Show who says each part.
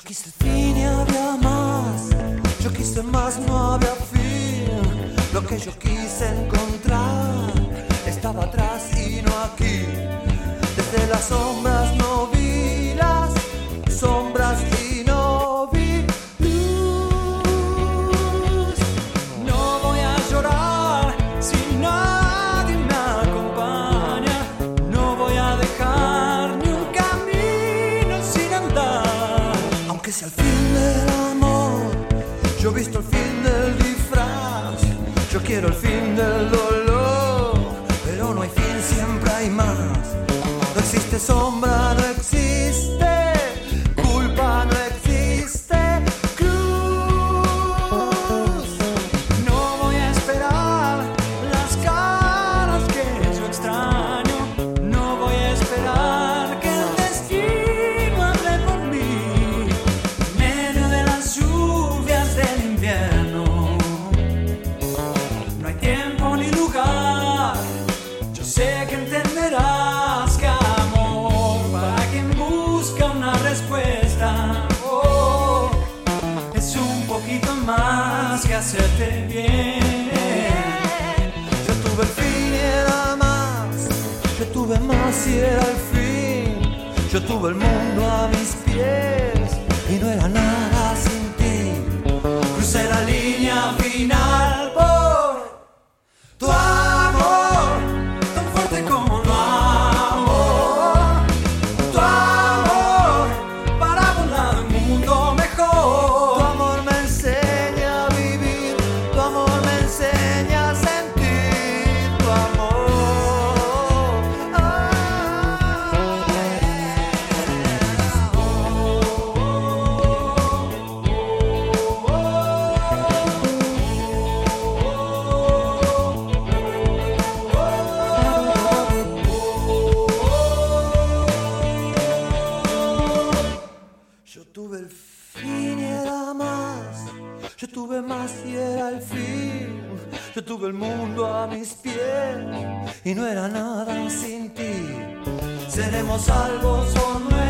Speaker 1: quise el fin y había más. Yo quise más, no había fin. Lo que yo quise encontrar estaba atrás y no aquí. Desde las sombras no Sea el fin del amor, yo he visto el fin del disfraz. Yo quiero el fin del dolor, pero no hay fin, siempre hay más. No existe sombra, no existe hacerte bien. Yo tuve el fin y era más. Yo tuve más y era el fin. Yo tuve el mundo a mis pies y no era nada sin ti. Crucé la línea final por tu amor, tan fuerte como Yo tuve el fin y era más. Yo tuve más y era el fin. Yo tuve el mundo a mis pies y no era nada sin ti. Seremos salvos o no